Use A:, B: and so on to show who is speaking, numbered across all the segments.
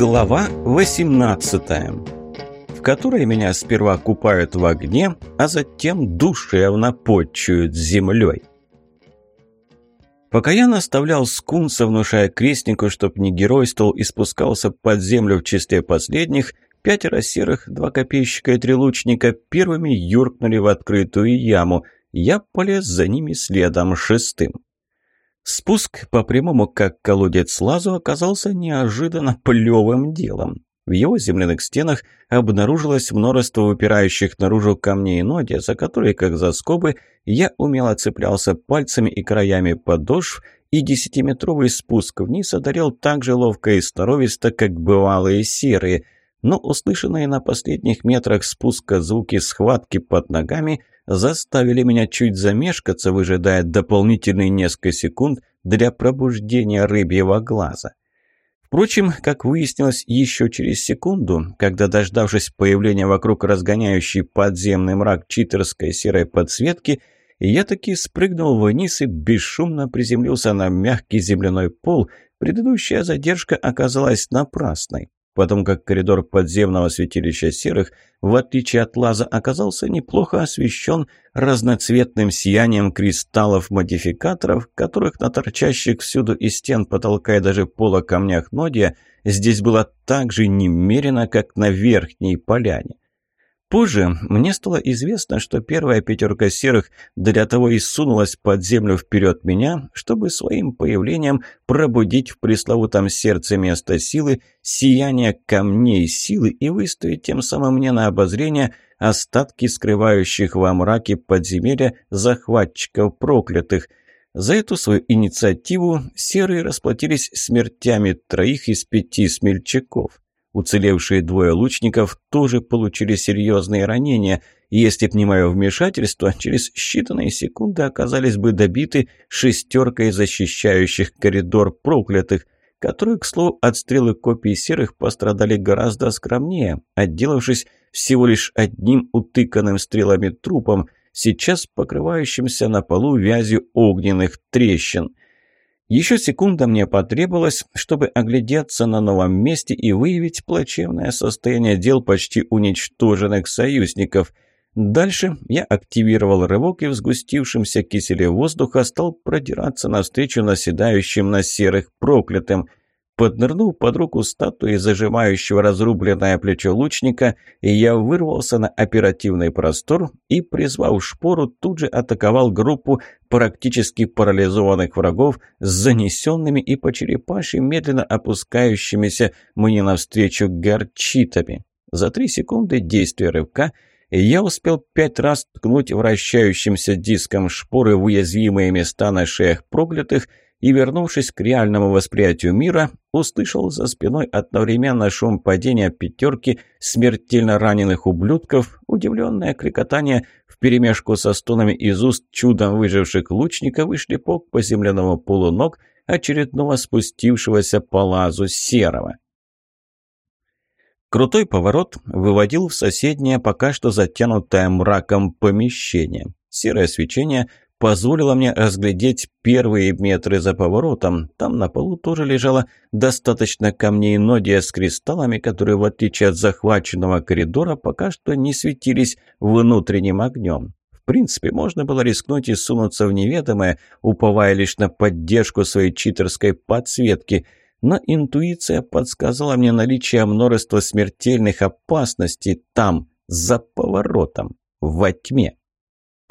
A: Глава 18 в которой меня сперва купают в огне, а затем душевно почуют землей. Пока я наставлял скунса, внушая крестнику, чтоб не геройствовал и спускался под землю в числе последних, пятеро серых, два копейщика и три лучника первыми юркнули в открытую яму. Я полез за ними следом шестым. Спуск по прямому, как колодец лазу, оказался неожиданно плевым делом. В его земляных стенах обнаружилось множество выпирающих наружу камней и ноги, за которые, как за скобы, я умело цеплялся пальцами и краями подошв, и десятиметровый спуск вниз одарил так же ловко и сноровисто, как бывалые серые. Но услышанные на последних метрах спуска звуки схватки под ногами заставили меня чуть замешкаться, выжидая дополнительные несколько секунд для пробуждения рыбьего глаза. Впрочем, как выяснилось еще через секунду, когда, дождавшись появления вокруг разгоняющей подземный мрак читерской серой подсветки, я таки спрыгнул вниз и бесшумно приземлился на мягкий земляной пол, предыдущая задержка оказалась напрасной потому как коридор подземного святилища серых, в отличие от лаза, оказался неплохо освещен разноцветным сиянием кристаллов-модификаторов, которых на торчащих всюду из стен потолка и даже пола камнях Нодия здесь было так же немерено, как на верхней поляне. Позже мне стало известно, что первая пятерка серых для того и сунулась под землю вперед меня, чтобы своим появлением пробудить в пресловутом сердце место силы сияние камней силы и выставить тем самым мне на обозрение остатки скрывающих во мраке подземелья захватчиков проклятых. За эту свою инициативу серые расплатились смертями троих из пяти смельчаков. Уцелевшие двое лучников тоже получили серьезные ранения, и если б не мое вмешательство, через считанные секунды оказались бы добиты шестеркой защищающих коридор проклятых, которые, к слову, от стрелы копий серых пострадали гораздо скромнее, отделавшись всего лишь одним утыканным стрелами трупом, сейчас покрывающимся на полу вязью огненных трещин. Еще секунда мне потребовалась, чтобы оглядеться на новом месте и выявить плачевное состояние дел почти уничтоженных союзников. Дальше я активировал рывок и в сгустившемся киселе воздуха стал продираться навстречу наседающим на серых проклятым – Поднырнув под руку статуи зажимающего разрубленное плечо лучника, я вырвался на оперативный простор и, призвав шпору, тут же атаковал группу практически парализованных врагов с занесенными и по черепашьи медленно опускающимися мне навстречу горчитами. За три секунды действия рывка я успел пять раз ткнуть вращающимся диском шпоры в уязвимые места на шеях проклятых – и, вернувшись к реальному восприятию мира, услышал за спиной одновременно шум падения пятерки смертельно раненых ублюдков, удивленное кликотание вперемешку со стонами из уст чудом выживших лучников и шлепок по земляному полу ног очередного спустившегося по лазу серого. Крутой поворот выводил в соседнее, пока что затянутое мраком помещение. Серое свечение позволило мне разглядеть первые метры за поворотом. Там на полу тоже лежало достаточно камней нодия с кристаллами, которые, в отличие от захваченного коридора, пока что не светились внутренним огнем. В принципе, можно было рискнуть и сунуться в неведомое, уповая лишь на поддержку своей читерской подсветки – но интуиция подсказала мне наличие множества смертельных опасностей там, за поворотом, во тьме.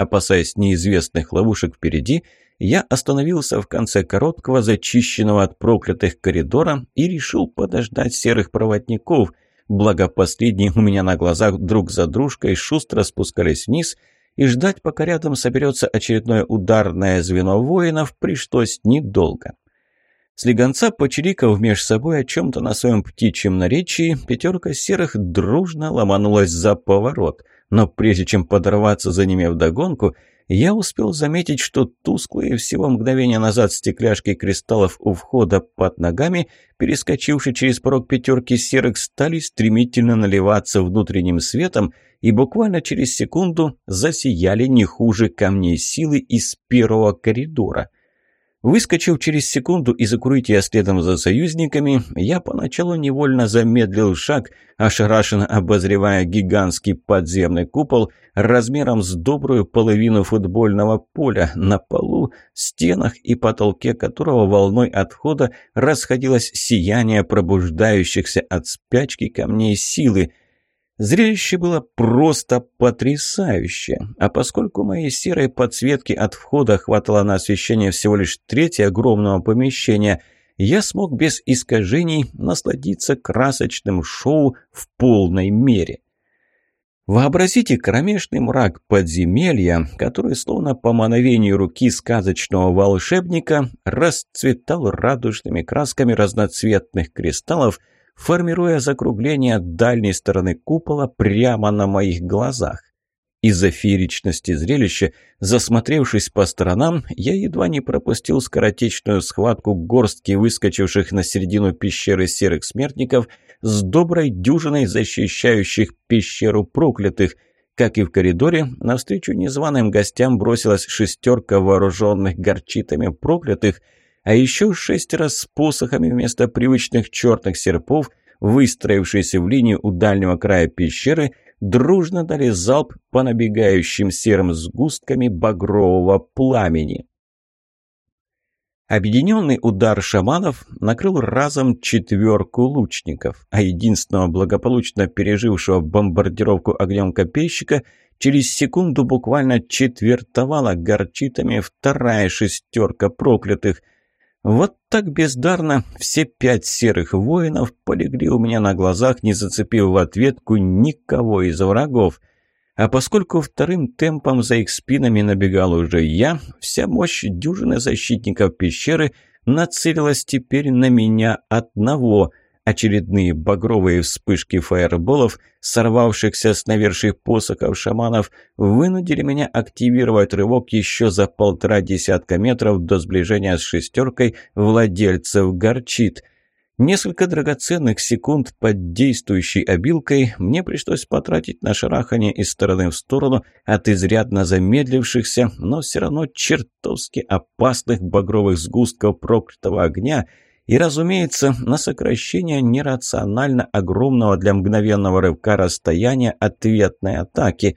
A: Опасаясь неизвестных ловушек впереди, я остановился в конце короткого, зачищенного от проклятых коридора и решил подождать серых проводников, благо последние у меня на глазах друг за дружкой шустро спускались вниз, и ждать, пока рядом соберется очередное ударное звено воинов, пришлось недолго. Слегонца, почирикав меж собой о чем-то на своем птичьем наречии, пятерка серых дружно ломанулась за поворот – но прежде чем подорваться за ними вдогонку, я успел заметить, что тусклые всего мгновения назад стекляшки кристаллов у входа под ногами, перескочившие через порог пятерки серых, стали стремительно наливаться внутренним светом и буквально через секунду засияли не хуже камней силы из первого коридора. Выскочив через секунду из укрытия следом за союзниками, я поначалу невольно замедлил шаг, ошарашенно обозревая гигантский подземный купол размером с добрую половину футбольного поля на полу, стенах и потолке которого волной отхода расходилось сияние пробуждающихся от спячки камней силы – Зрелище было просто потрясающее, а поскольку моей серой подсветки от входа хватало на освещение всего лишь трети огромного помещения, я смог без искажений насладиться красочным шоу в полной мере. Вообразите кромешный мрак подземелья, который, словно по мановению руки сказочного волшебника, расцветал радужными красками разноцветных кристаллов – формируя закругление дальней стороны купола прямо на моих глазах. Из-за фееричности зрелища, засмотревшись по сторонам, я едва не пропустил скоротечную схватку горстки выскочивших на середину пещеры серых смертников с доброй дюжиной защищающих пещеру проклятых. Как и в коридоре, навстречу незваным гостям бросилась шестерка вооруженных горчитами проклятых – а еще шестеро с посохами вместо привычных черных серпов, выстроившиеся в линию у дальнего края пещеры, дружно дали залп по набегающим серым сгустками багрового пламени. Объединенный удар шаманов накрыл разом четверку лучников, а единственного благополучно пережившего бомбардировку огнем копейщика через секунду буквально четвертовала горчитами вторая шестерка проклятых – вот так бездарно все пять серых воинов полегли у меня на глазах, не зацепив в ответку никого из врагов. А поскольку вторым темпом за их спинами набегал уже я, вся мощь дюжины защитников пещеры нацелилась теперь на меня одного – Очередные багровые вспышки фаерболов, сорвавшихся с наверших посохов шаманов, вынудили меня активировать рывок еще за полтора десятка метров до сближения с шестеркой владельцев горчит. Несколько драгоценных секунд под действующей обилкой мне пришлось потратить на шарахание из стороны в сторону от изрядно замедлившихся, но все равно чертовски опасных багровых сгустков проклятого огня – и, разумеется, на сокращение нерационально огромного для мгновенного рывка расстояния ответной атаки.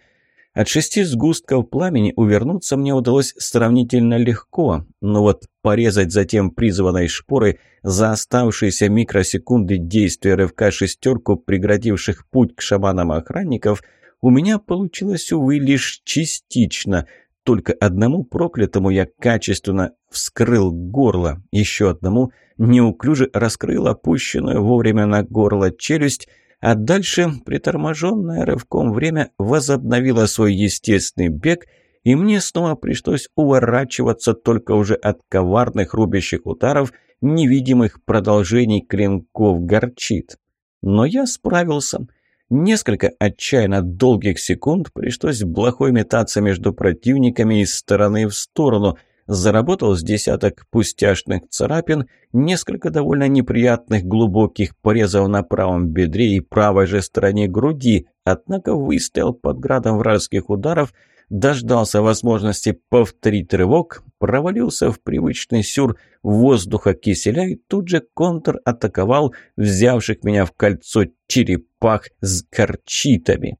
A: От шести сгустков пламени увернуться мне удалось сравнительно легко, но вот порезать затем призванной шпорой за оставшиеся микросекунды действия рывка шестерку, преградивших путь к шаманам охранников, у меня получилось, увы, лишь частично – только одному проклятому я качественно вскрыл горло, еще одному неуклюже раскрыл опущенную вовремя на горло челюсть, а дальше, приторможенное рывком время, возобновило свой естественный бег, и мне снова пришлось уворачиваться только уже от коварных рубящих ударов, невидимых продолжений клинков горчит. Но я справился — Несколько отчаянно долгих секунд пришлось плохой метаться между противниками из стороны в сторону. Заработал с десяток пустяшных царапин, несколько довольно неприятных глубоких порезов на правом бедре и правой же стороне груди, однако выстоял под градом вражеских ударов – дождался возможности повторить рывок, провалился в привычный сюр воздуха киселя и тут же контр-атаковал взявших меня в кольцо черепах с горчитами.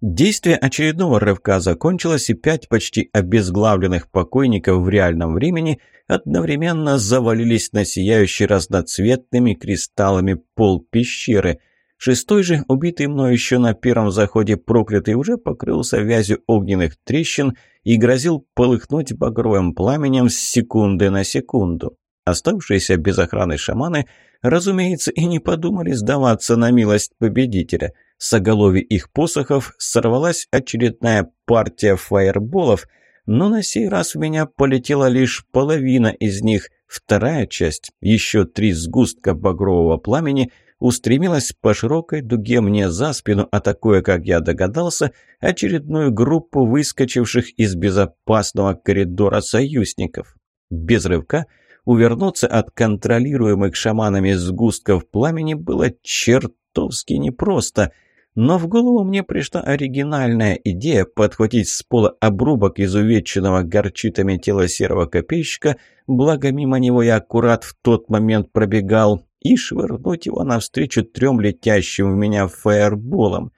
A: Действие очередного рывка закончилось, и пять почти обезглавленных покойников в реальном времени одновременно завалились на сияющий разноцветными кристаллами пол пещеры – Шестой же, убитый мной еще на первом заходе проклятый, уже покрылся вязью огненных трещин и грозил полыхнуть багровым пламенем с секунды на секунду. Оставшиеся без охраны шаманы, разумеется, и не подумали сдаваться на милость победителя. С оголови их посохов сорвалась очередная партия фаерболов, но на сей раз в меня полетела лишь половина из них. Вторая часть, еще три сгустка багрового пламени – устремилась по широкой дуге мне за спину, атакуя, как я догадался, очередную группу выскочивших из безопасного коридора союзников. Без рывка увернуться от контролируемых шаманами сгустков пламени было чертовски непросто. Но в голову мне пришла оригинальная идея подхватить с пола обрубок изувеченного горчитами тела серого копейщика, благо мимо него я аккурат в тот момент пробегал, и швырнуть его навстречу трем летящим в меня фаерболам.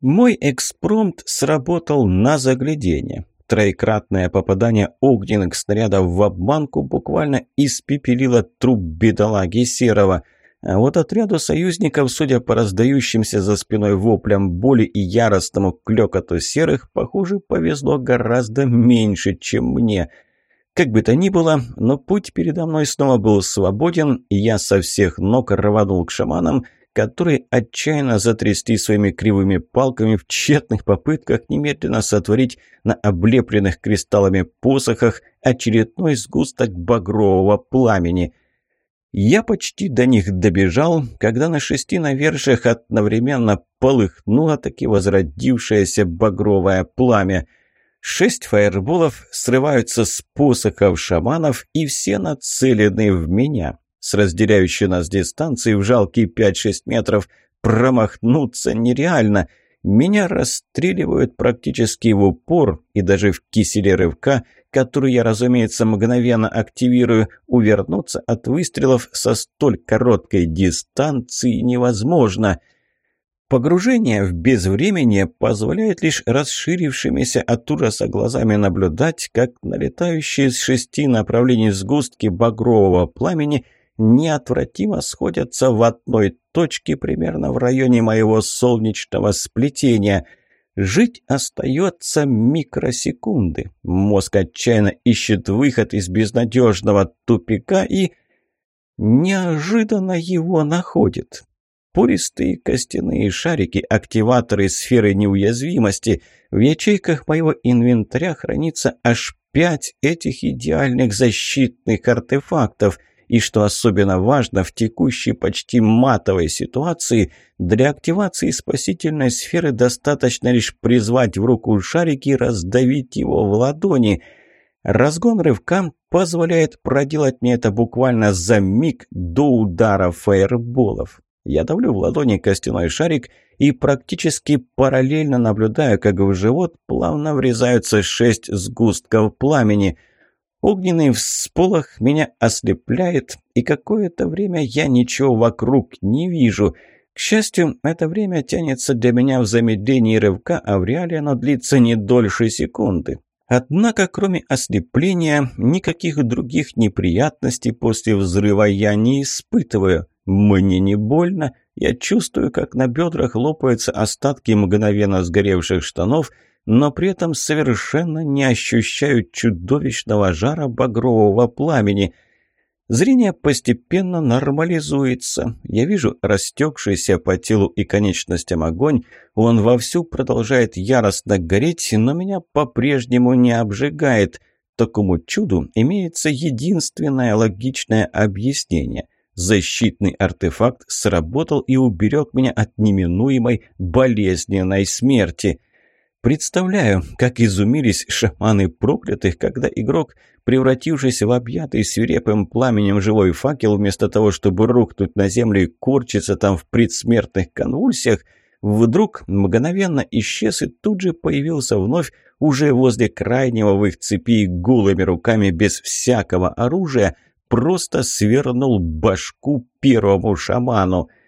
A: Мой экспромт сработал на заглядение. Троекратное попадание огненных снарядов в обманку буквально испепелило труп бедолаги Серого. А вот отряду союзников, судя по раздающимся за спиной воплям боли и яростному клёкоту серых, похоже, повезло гораздо меньше, чем мне. Как бы то ни было, но путь передо мной снова был свободен, и я со всех ног рванул к шаманам, которые отчаянно затрясли своими кривыми палками в тщетных попытках немедленно сотворить на облепленных кристаллами посохах очередной сгусток багрового пламени. Я почти до них добежал, когда на шести навершиях одновременно полыхнуло таки возродившееся багровое пламя. Шесть фаерболов срываются с посохов шаманов, и все нацелены в меня с разделяющей нас дистанции в жалкие 5-6 метров. Промахнуться нереально. Меня расстреливают практически в упор, и даже в киселе рывка, который я, разумеется, мгновенно активирую, увернуться от выстрелов со столь короткой дистанции невозможно. Погружение в безвременье позволяет лишь расширившимися от ужаса глазами наблюдать, как налетающие с шести направлений сгустки багрового пламени – неотвратимо сходятся в одной точке примерно в районе моего солнечного сплетения. Жить остается микросекунды. Мозг отчаянно ищет выход из безнадежного тупика и неожиданно его находит. Пористые костяные шарики, активаторы сферы неуязвимости. В ячейках моего инвентаря хранится аж пять этих идеальных защитных артефактов – и, что особенно важно, в текущей почти матовой ситуации для активации спасительной сферы достаточно лишь призвать в руку шарики и раздавить его в ладони. Разгон рывка позволяет проделать мне это буквально за миг до удара фаерболов. Я давлю в ладони костяной шарик и практически параллельно наблюдаю, как в живот плавно врезаются шесть сгустков пламени – Огненный всполох меня ослепляет, и какое-то время я ничего вокруг не вижу. К счастью, это время тянется для меня в замедлении рывка, а в реале оно длится не дольше секунды. Однако, кроме ослепления, никаких других неприятностей после взрыва я не испытываю. Мне не больно, я чувствую, как на бедрах лопаются остатки мгновенно сгоревших штанов – но при этом совершенно не ощущаю чудовищного жара багрового пламени. Зрение постепенно нормализуется. Я вижу растекшийся по телу и конечностям огонь. Он вовсю продолжает яростно гореть, но меня по-прежнему не обжигает. Такому чуду имеется единственное логичное объяснение. Защитный артефакт сработал и уберег меня от неминуемой болезненной смерти – Представляю, как изумились шаманы проклятых, когда игрок, превратившись в объятый свирепым пламенем живой факел, вместо того, чтобы рухнуть на землю и корчиться там в предсмертных конвульсиях, вдруг мгновенно исчез и тут же появился вновь уже возле крайнего в их цепи голыми руками без всякого оружия, просто свернул башку первому шаману –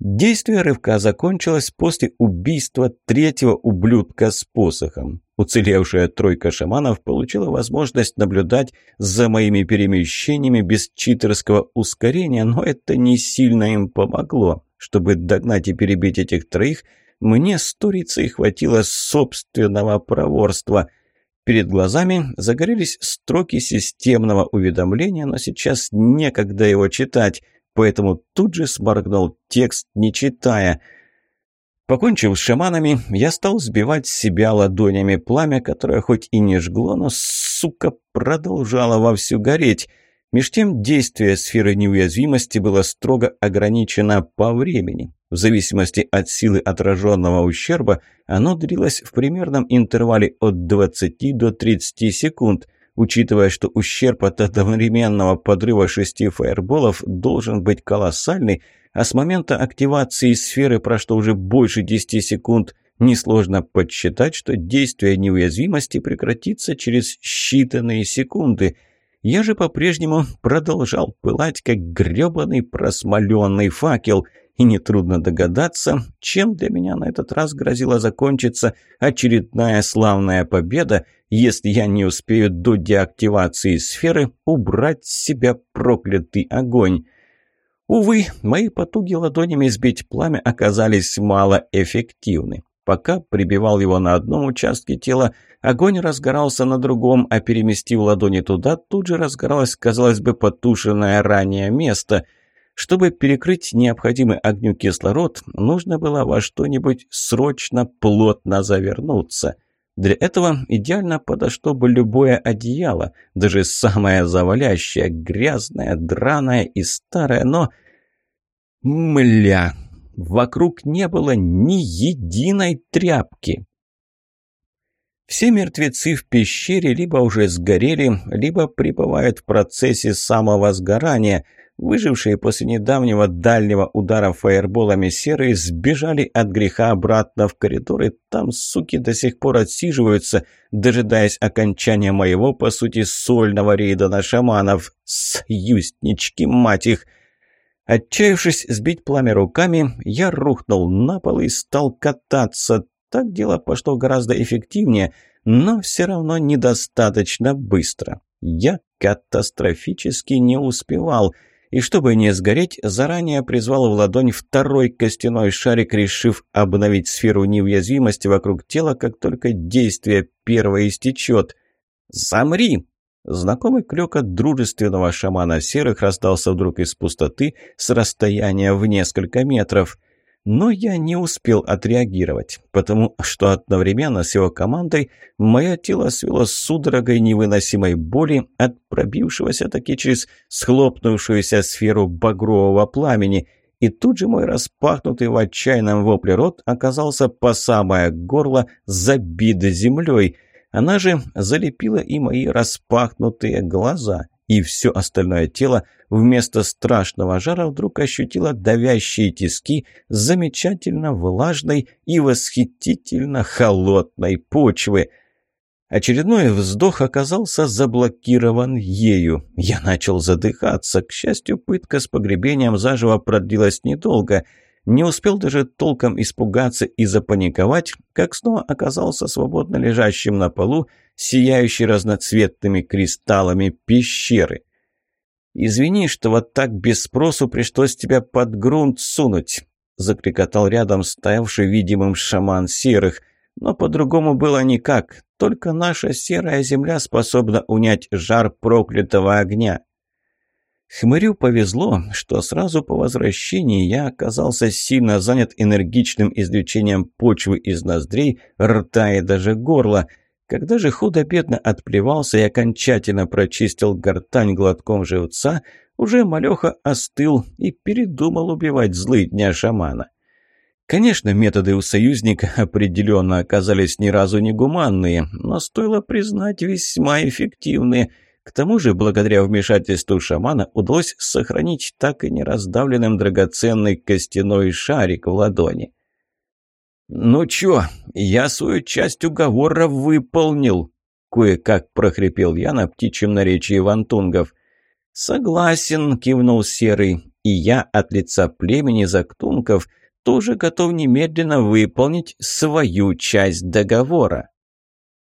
A: Действие рывка закончилось после убийства третьего ублюдка с посохом. Уцелевшая тройка шаманов получила возможность наблюдать за моими перемещениями без читерского ускорения, но это не сильно им помогло. Чтобы догнать и перебить этих троих, мне сторицей хватило собственного проворства. Перед глазами загорелись строки системного уведомления, но сейчас некогда его читать – поэтому тут же сморгнул текст, не читая. Покончив с шаманами, я стал сбивать себя ладонями пламя, которое хоть и не жгло, но, сука, продолжало вовсю гореть. Меж тем действие сферы неуязвимости было строго ограничено по времени. В зависимости от силы отраженного ущерба, оно длилось в примерном интервале от 20 до 30 секунд – Учитывая, что ущерб от одновременного подрыва шести фаерболов должен быть колоссальный, а с момента активации сферы прошло уже больше 10 секунд. Несложно подсчитать, что действие неуязвимости прекратится через считанные секунды. Я же по-прежнему продолжал пылать, как грёбаный просмоленный факел – и нетрудно догадаться, чем для меня на этот раз грозила закончиться очередная славная победа, если я не успею до деактивации сферы убрать с себя проклятый огонь. Увы, мои потуги ладонями сбить пламя оказались малоэффективны. Пока прибивал его на одном участке тела, огонь разгорался на другом, а переместив ладони туда, тут же разгоралось, казалось бы, потушенное ранее место – чтобы перекрыть необходимый огню кислород, нужно было во что-нибудь срочно плотно завернуться. Для этого идеально подошло бы любое одеяло, даже самое завалящее, грязное, драное и старое, но... Мля! Вокруг не было ни единой тряпки. Все мертвецы в пещере либо уже сгорели, либо пребывают в процессе самого сгорания – Выжившие после недавнего дальнего удара фаерболами серые сбежали от греха обратно в коридор, и там суки до сих пор отсиживаются, дожидаясь окончания моего, по сути, сольного рейда на шаманов. Союзнички, мать их! Отчаявшись сбить пламя руками, я рухнул на пол и стал кататься. Так дело пошло гораздо эффективнее, но все равно недостаточно быстро. Я катастрофически не успевал — и чтобы не сгореть, заранее призвал в ладонь второй костяной шарик, решив обновить сферу неуязвимости вокруг тела, как только действие первого истечет. «Замри!» Знакомый клёкот дружественного шамана серых раздался вдруг из пустоты с расстояния в несколько метров – но я не успел отреагировать, потому что одновременно с его командой мое тело свело судорогой невыносимой боли от пробившегося таки через схлопнувшуюся сферу багрового пламени, и тут же мой распахнутый в отчаянном вопле рот оказался по самое горло забит землей. Она же залепила и мои распахнутые глаза, и все остальное тело вместо страшного жара вдруг ощутило давящие тиски замечательно влажной и восхитительно холодной почвы. Очередной вздох оказался заблокирован ею. Я начал задыхаться. К счастью, пытка с погребением заживо продлилась недолго — не успел даже толком испугаться и запаниковать, как снова оказался свободно лежащим на полу, сияющий разноцветными кристаллами пещеры. «Извини, что вот так без спросу пришлось тебя под грунт сунуть», — закрикотал рядом стоявший видимым шаман серых. «Но по-другому было никак. Только наша серая земля способна унять жар проклятого огня». Хмырю повезло, что сразу по возвращении я оказался сильно занят энергичным извлечением почвы из ноздрей, рта и даже горла. Когда же худо-бедно отплевался и окончательно прочистил гортань глотком живца, уже малеха остыл и передумал убивать злыдня шамана. Конечно, методы у союзника определенно оказались ни разу не гуманные, но стоило признать весьма эффективные – к тому же, благодаря вмешательству шамана, удалось сохранить так и не раздавленным драгоценный костяной шарик в ладони. «Ну чё, я свою часть уговора выполнил», — кое-как прохрипел я на птичьем наречии вантунгов. «Согласен», — кивнул Серый, — «и я от лица племени Зактунков тоже готов немедленно выполнить свою часть договора».